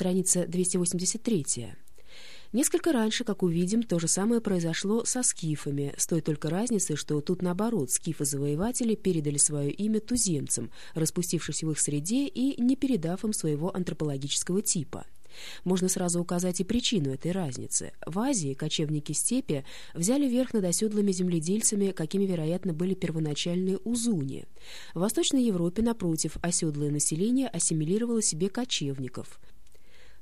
Страница 283. Несколько раньше, как увидим, то же самое произошло со скифами, с той только разницей, что тут наоборот скифы-завоеватели передали свое имя туземцам, распустившись в их среде и не передав им своего антропологического типа. Можно сразу указать и причину этой разницы. В Азии кочевники степи взяли верх над оседлыми земледельцами, какими, вероятно, были первоначальные узуни. В Восточной Европе, напротив, оседлое население ассимилировало себе кочевников.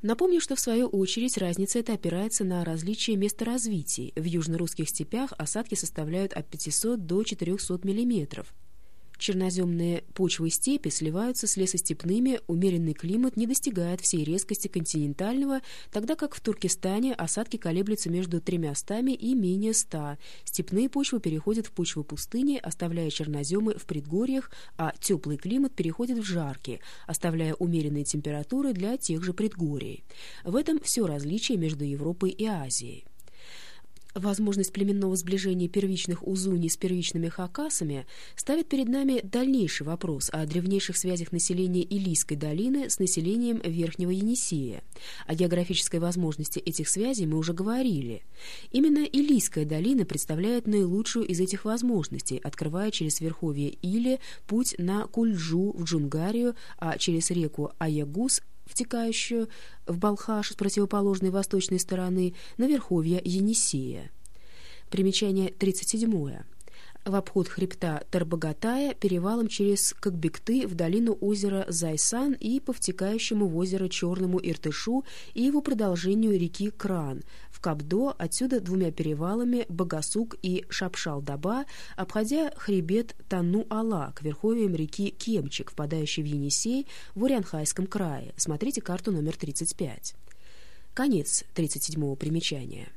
Напомню, что в свою очередь разница эта опирается на различие места развития. В южно-русских степях осадки составляют от 500 до 400 миллиметров. Черноземные почвы степи сливаются с лесостепными, умеренный климат не достигает всей резкости континентального, тогда как в Туркестане осадки колеблются между тремястами и менее ста. Степные почвы переходят в почвы пустыни, оставляя черноземы в предгорьях, а теплый климат переходит в жаркие, оставляя умеренные температуры для тех же предгорий. В этом все различие между Европой и Азией. Возможность племенного сближения первичных узуни с первичными хакасами ставит перед нами дальнейший вопрос о древнейших связях населения Илийской долины с населением Верхнего Енисея. О географической возможности этих связей мы уже говорили. Именно Илийская долина представляет наилучшую из этих возможностей, открывая через верховье Или путь на Кульджу в Джунгарию, а через реку Аягус втекающую в Балхаш с противоположной восточной стороны, на верховья Енисея. Примечание 37 в обход хребта Тарбагатая перевалом через Кокбекты в долину озера Зайсан и по втекающему в озеро Черному Иртышу и его продолжению реки Кран, в Кабдо, отсюда двумя перевалами Багасук и Шапшал-Даба, обходя хребет Тану-Ала к верховьям реки Кемчик, впадающей в Енисей в Урянхайском крае. Смотрите карту номер 35. Конец 37-го примечания.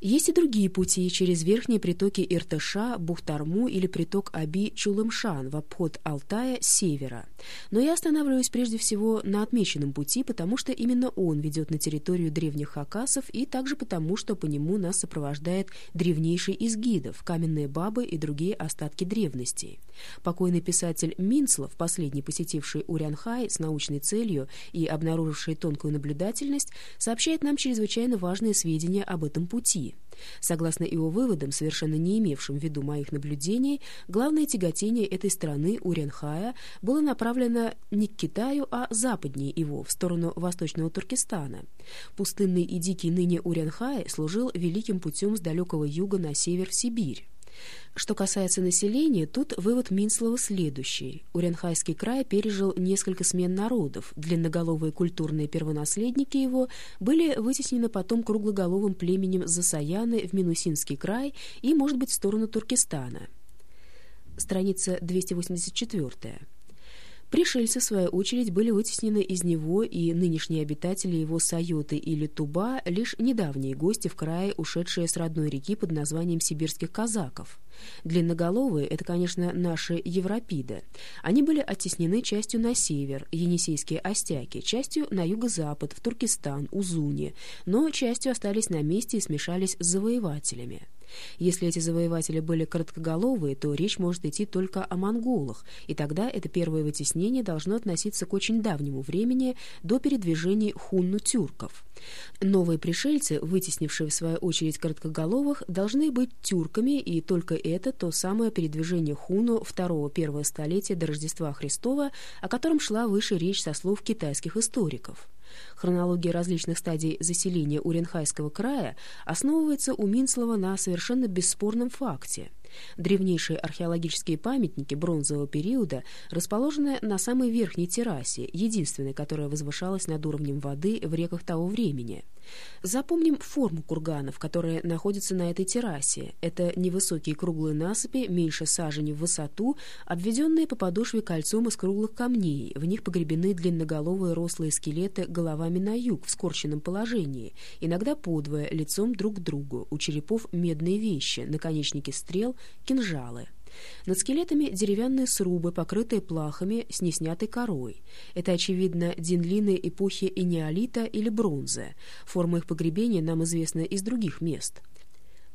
Есть и другие пути через верхние притоки Иртыша, Бухтарму или приток Аби-Чулымшан в обход Алтая с севера. Но я останавливаюсь прежде всего на отмеченном пути, потому что именно он ведет на территорию древних хакасов и также потому, что по нему нас сопровождает древнейший из гидов, каменные бабы и другие остатки древности. Покойный писатель Минцлов, последний посетивший Урянхай с научной целью и обнаруживший тонкую наблюдательность, сообщает нам чрезвычайно важные сведения об этом пути. Согласно его выводам, совершенно не имевшим в виду моих наблюдений, главное тяготение этой страны, Уренхая, было направлено не к Китаю, а западнее его, в сторону восточного Туркестана. Пустынный и дикий ныне Уренхай служил великим путем с далекого юга на север в Сибирь. Что касается населения, тут вывод Минслова следующий. Уренхайский край пережил несколько смен народов. Длинноголовые культурные первонаследники его были вытеснены потом круглоголовым племенем Засаяны в Минусинский край и, может быть, в сторону Туркестана. Страница 284. Пришельцы, в свою очередь, были вытеснены из него, и нынешние обитатели его Сайоты или Туба — лишь недавние гости в крае, ушедшие с родной реки под названием сибирских казаков. Длинноголовые — это, конечно, наши европиды. Они были оттеснены частью на север, енисейские остяки, частью на юго-запад, в Туркестан, Узуни, но частью остались на месте и смешались с завоевателями. Если эти завоеватели были короткоголовые, то речь может идти только о монголах, и тогда это первое вытеснение должно относиться к очень давнему времени до передвижений хунну-тюрков. Новые пришельцы, вытеснившие в свою очередь короткоголовых, должны быть тюрками, и только это то самое передвижение хуну второго-первого столетия до Рождества Христова, о котором шла выше речь со слов китайских историков. Хронология различных стадий заселения Уренхайского края основывается у Минслова на совершенно бесспорном факте – Древнейшие археологические памятники бронзового периода расположены на самой верхней террасе, единственной, которая возвышалась над уровнем воды в реках того времени. Запомним форму курганов, которые находятся на этой террасе. Это невысокие круглые насыпи, меньше сажени в высоту, обведенные по подошве кольцом из круглых камней. В них погребены длинноголовые рослые скелеты головами на юг в скорченном положении, иногда подвое, лицом друг к другу. У черепов медные вещи, наконечники стрел, кинжалы. Над скелетами деревянные срубы, покрытые плахами с неснятой корой. Это, очевидно, динлины эпохи и неолита или бронзы. Форма их погребения нам известна из других мест.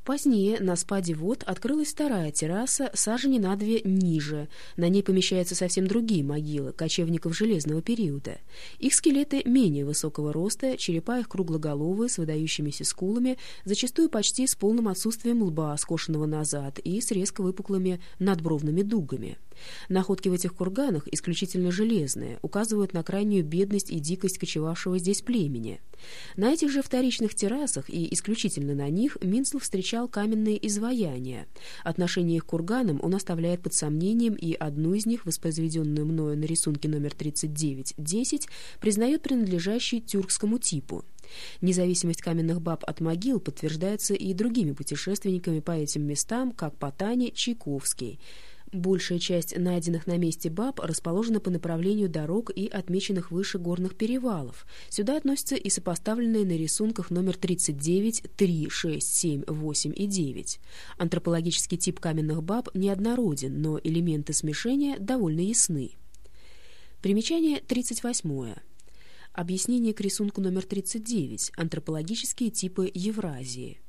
Позднее на спаде вод открылась вторая терраса, сажени на две ниже. На ней помещаются совсем другие могилы, кочевников железного периода. Их скелеты менее высокого роста, черепа их круглоголовые, с выдающимися скулами, зачастую почти с полным отсутствием лба, скошенного назад, и с резко выпуклыми надбровными дугами. Находки в этих курганах исключительно железные, указывают на крайнюю бедность и дикость кочевавшего здесь племени. На этих же вторичных террасах и исключительно на них Минцл встречал каменные изваяния. Отношение их к курганам он оставляет под сомнением, и одну из них, воспроизведенную мною на рисунке номер 39-10, признает принадлежащей тюркскому типу. Независимость каменных баб от могил подтверждается и другими путешественниками по этим местам, как Потани, Чайковский – Большая часть найденных на месте баб расположена по направлению дорог и отмеченных выше горных перевалов. Сюда относятся и сопоставленные на рисунках номер 39, 3, 6, 7, 8 и 9. Антропологический тип каменных баб неоднороден, но элементы смешения довольно ясны. Примечание 38. Объяснение к рисунку номер 39. Антропологические типы Евразии.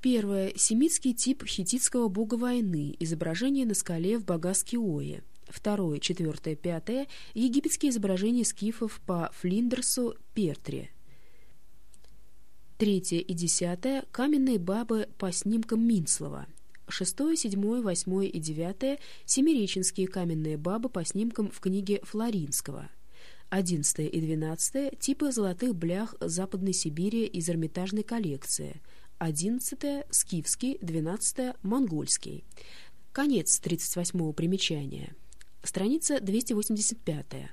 Первое. Семитский тип хититского бога войны, изображение на скале в Багаскиое. Второе, четвертое, пятое. Египетские изображения скифов по Флиндерсу, Пертре. Третье и десятое. Каменные бабы по снимкам Минслова. Шестое, седьмое, восьмое и девятое. Семиреченские каменные бабы по снимкам в книге Флоринского. Одиннадцатое и двенадцатое. Типы золотых блях Западной Сибири из Эрмитажной коллекции – 11 скифский, 12 монгольский. Конец 38-го примечания. Страница 285.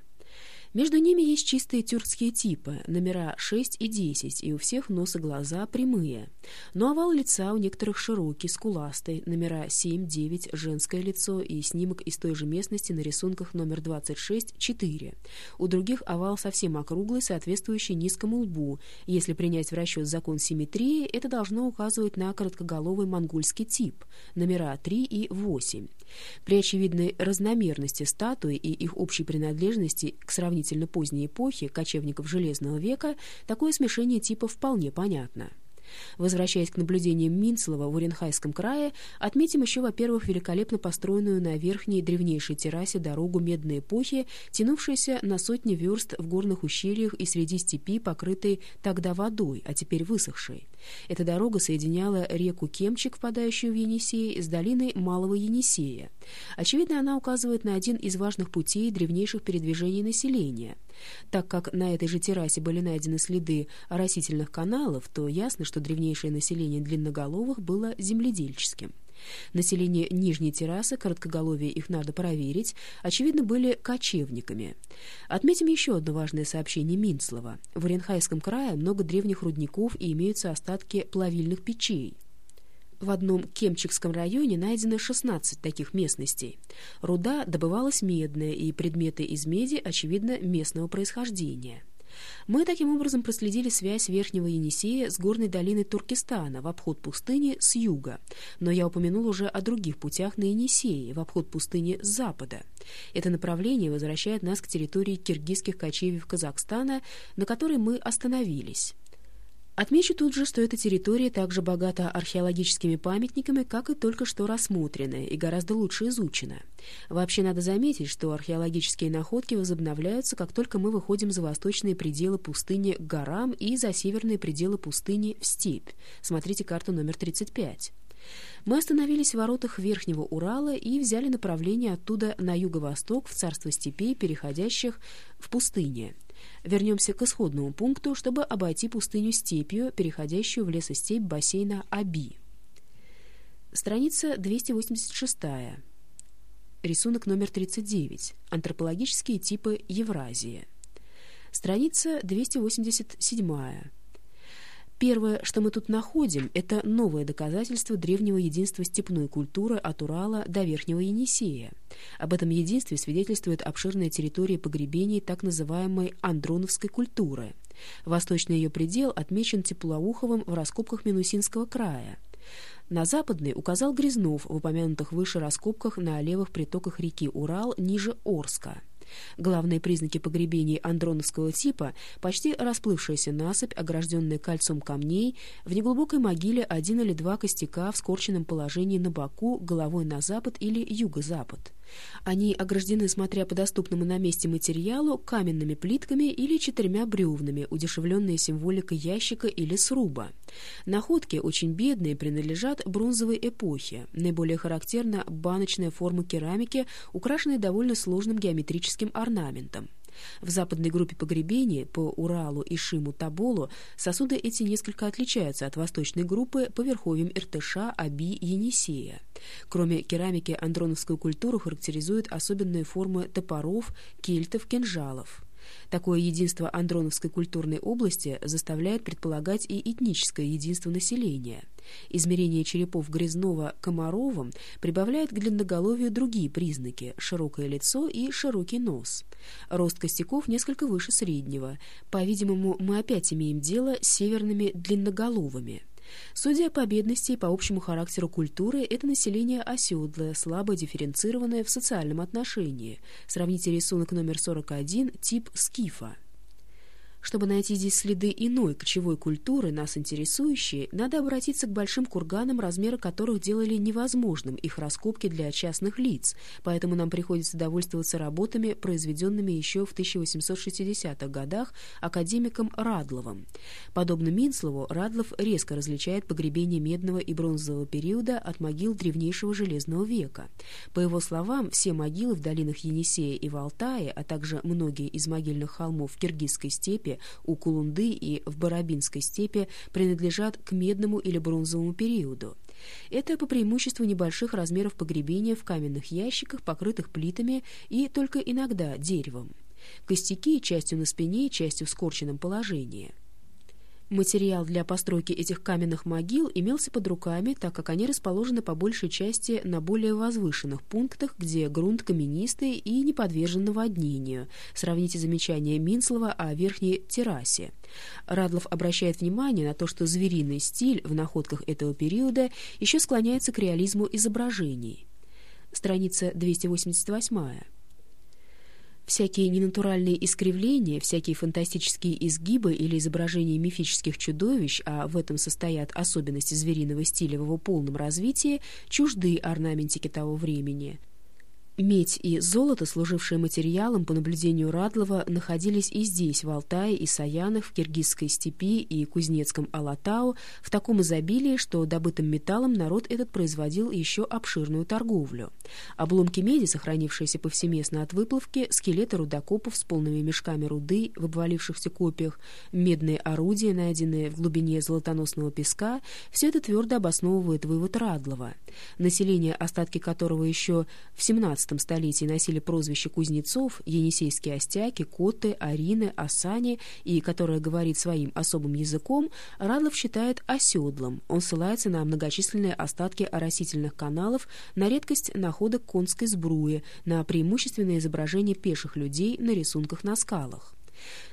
Между ними есть чистые тюркские типы, номера 6 и 10, и у всех нос и глаза прямые. Но овал лица у некоторых широкий, скуластый, номера 7, 9, женское лицо и снимок из той же местности на рисунках номер 26, 4. У других овал совсем округлый, соответствующий низкому лбу. Если принять в расчет закон симметрии, это должно указывать на короткоголовый монгольский тип, номера 3 и 8. При очевидной разномерности статуи и их общей принадлежности к сравнительно поздней эпохе кочевников Железного века такое смешение типов вполне понятно. Возвращаясь к наблюдениям Минцлова в Уренхайском крае, отметим еще, во-первых, великолепно построенную на верхней древнейшей террасе дорогу медной эпохи, тянувшуюся на сотни верст в горных ущельях и среди степи, покрытой тогда водой, а теперь высохшей. Эта дорога соединяла реку Кемчик, впадающую в Енисей, с долиной Малого Енисея. Очевидно, она указывает на один из важных путей древнейших передвижений населения. Так как на этой же террасе были найдены следы растительных каналов, то ясно, что древнейшее население длинноголовых было земледельческим. Население нижней террасы, короткоголовие их надо проверить, очевидно, были кочевниками. Отметим еще одно важное сообщение Минцлова. В Оренхайском крае много древних рудников и имеются остатки плавильных печей. В одном Кемчикском районе найдено 16 таких местностей. Руда добывалась медная, и предметы из меди, очевидно, местного происхождения. Мы таким образом проследили связь Верхнего Енисея с горной долиной Туркестана в обход пустыни с юга, но я упомянул уже о других путях на Енисее в обход пустыни с запада. Это направление возвращает нас к территории киргизских кочевьев Казахстана, на которой мы остановились. Отмечу тут же, что эта территория также богата археологическими памятниками, как и только что рассмотренная и гораздо лучше изучена. Вообще надо заметить, что археологические находки возобновляются, как только мы выходим за восточные пределы пустыни к горам и за северные пределы пустыни в степь. Смотрите карту номер 35. Мы остановились в воротах Верхнего Урала и взяли направление оттуда на юго-восток в царство степей, переходящих в пустыне – Вернемся к исходному пункту, чтобы обойти пустыню степью, переходящую в лесостепь бассейна Аби. Страница 286. Рисунок номер 39. Антропологические типы Евразии. Страница 287. Первое, что мы тут находим, это новое доказательство древнего единства степной культуры от Урала до Верхнего Енисея. Об этом единстве свидетельствует обширная территория погребений так называемой андроновской культуры. Восточный ее предел отмечен Теплоуховым в раскопках Минусинского края. На западный указал Грязнов в упомянутых выше раскопках на левых притоках реки Урал ниже Орска – Главные признаки погребений андроновского типа – почти расплывшаяся насыпь, огражденная кольцом камней, в неглубокой могиле один или два костяка в скорченном положении на боку, головой на запад или юго-запад. Они ограждены, смотря по доступному на месте материалу, каменными плитками или четырьмя бревнами, удешевленные символикой ящика или сруба. Находки, очень бедные, принадлежат бронзовой эпохе. Наиболее характерна баночная форма керамики, украшенная довольно сложным геометрическим орнаментом. В западной группе погребений по Уралу, Ишиму, Таболу сосуды эти несколько отличаются от восточной группы по верховьям Иртыша, Аби, Енисея. Кроме керамики, андроновскую культуру характеризуют особенные формы топоров, кельтов, кинжалов. Такое единство андроновской культурной области заставляет предполагать и этническое единство населения. Измерение черепов Грязнова Комаровым прибавляет к длинноголовию другие признаки – широкое лицо и широкий нос. Рост костяков несколько выше среднего. По-видимому, мы опять имеем дело с северными длинноголовыми – Судя по бедности и по общему характеру культуры, это население оседлое, слабо дифференцированное в социальном отношении. Сравните рисунок номер 41, тип скифа. Чтобы найти здесь следы иной кочевой культуры, нас интересующей, надо обратиться к большим курганам, размеры которых делали невозможным их раскопки для частных лиц, поэтому нам приходится довольствоваться работами, произведенными еще в 1860-х годах академиком Радловым. Подобно Минслову, Радлов резко различает погребение медного и бронзового периода от могил древнейшего железного века. По его словам, все могилы в долинах Енисея и Валтая, а также многие из могильных холмов Киргизской степи у Кулунды и в Барабинской степи принадлежат к медному или бронзовому периоду. Это по преимуществу небольших размеров погребения в каменных ящиках, покрытых плитами и только иногда деревом. Костяки частью на спине, частью в скорченном положении – Материал для постройки этих каменных могил имелся под руками, так как они расположены по большей части на более возвышенных пунктах, где грунт каменистый и не подвержен наводнению. Сравните замечание Минслова о верхней террасе. Радлов обращает внимание на то, что звериный стиль в находках этого периода еще склоняется к реализму изображений. Страница 288. Всякие ненатуральные искривления, всякие фантастические изгибы или изображения мифических чудовищ, а в этом состоят особенности звериного стиля в его полном развитии, чужды орнаментике того времени. Медь и золото, служившие материалом по наблюдению Радлова, находились и здесь, в Алтае и Саянах, в Киргизской степи и Кузнецком Алатау, в таком изобилии, что добытым металлом народ этот производил еще обширную торговлю. Обломки меди, сохранившиеся повсеместно от выплавки, скелеты рудокопов с полными мешками руды в обвалившихся копиях, медные орудия, найденные в глубине золотоносного песка, все это твердо обосновывает вывод Радлова. Население, остатки которого еще в 17 XVII столетии носили прозвище кузнецов, енисейские остяки, коты, арины, осани, и которая говорит своим особым языком, Радлов считает оседлым. Он ссылается на многочисленные остатки оросительных каналов, на редкость находок конской сбруи, на преимущественное изображение пеших людей на рисунках на скалах.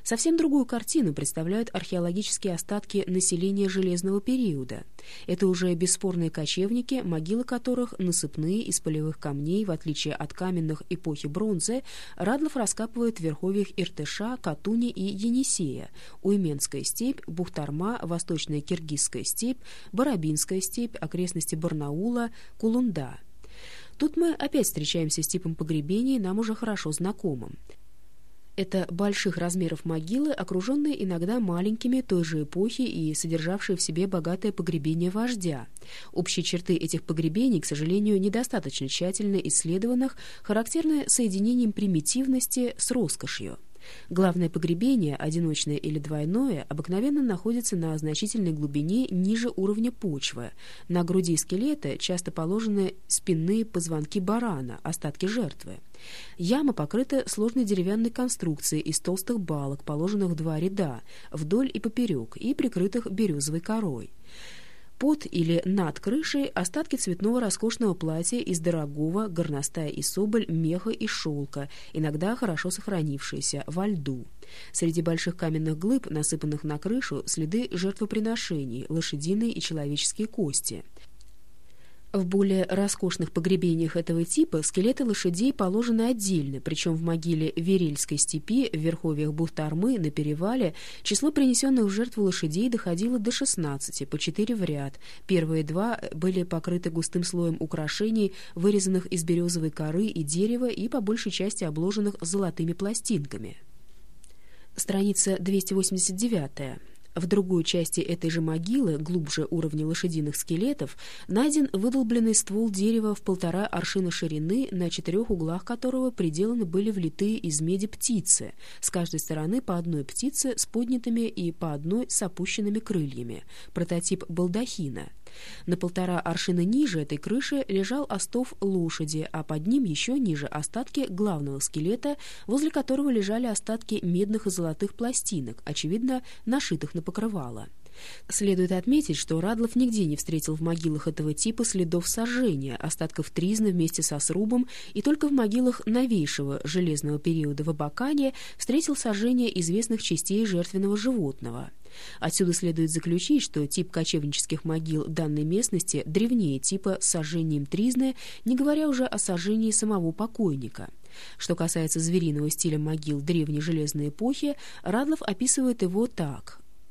Совсем другую картину представляют археологические остатки населения железного периода. Это уже бесспорные кочевники, могилы которых насыпные из полевых камней, в отличие от каменных эпохи бронзы, Радлов раскапывает в верховьях Иртыша, Катуни и Енисея, Уйменская степь, Бухтарма, Восточная Киргизская степь, Барабинская степь, окрестности Барнаула, Кулунда. Тут мы опять встречаемся с типом погребений, нам уже хорошо знакомым. Это больших размеров могилы, окруженные иногда маленькими той же эпохи и содержавшие в себе богатое погребение вождя. Общие черты этих погребений, к сожалению, недостаточно тщательно исследованных, характерны соединением примитивности с роскошью. Главное погребение, одиночное или двойное, обыкновенно находится на значительной глубине ниже уровня почвы. На груди скелета часто положены спинные позвонки барана, остатки жертвы. Яма покрыта сложной деревянной конструкцией из толстых балок, положенных в два ряда, вдоль и поперек, и прикрытых березовой корой. Под или над крышей остатки цветного роскошного платья из дорогого, горностая и соболь, меха и шелка, иногда хорошо сохранившиеся, во льду. Среди больших каменных глыб, насыпанных на крышу, следы жертвоприношений, лошадиные и человеческие кости. В более роскошных погребениях этого типа скелеты лошадей положены отдельно, причем в могиле Верельской степи, в верховьях Бухтармы, на перевале, число принесенных в жертву лошадей доходило до 16, по 4 в ряд. Первые два были покрыты густым слоем украшений, вырезанных из березовой коры и дерева и по большей части обложенных золотыми пластинками. Страница 289. В другой части этой же могилы, глубже уровня лошадиных скелетов, найден выдолбленный ствол дерева в полтора аршина ширины, на четырех углах которого приделаны были влитые из меди птицы, с каждой стороны по одной птице с поднятыми и по одной с опущенными крыльями, прототип балдахина. На полтора аршина ниже этой крыши лежал остов лошади, а под ним еще ниже остатки главного скелета, возле которого лежали остатки медных и золотых пластинок, очевидно, нашитых на покрывало. Следует отметить, что Радлов нигде не встретил в могилах этого типа следов сожжения, остатков тризны вместе со срубом, и только в могилах новейшего железного периода в Абакане встретил сожжение известных частей жертвенного животного. Отсюда следует заключить, что тип кочевнических могил данной местности древнее типа с сожжением тризны, не говоря уже о сожжении самого покойника. Что касается звериного стиля могил древней железной эпохи, Радлов описывает его так.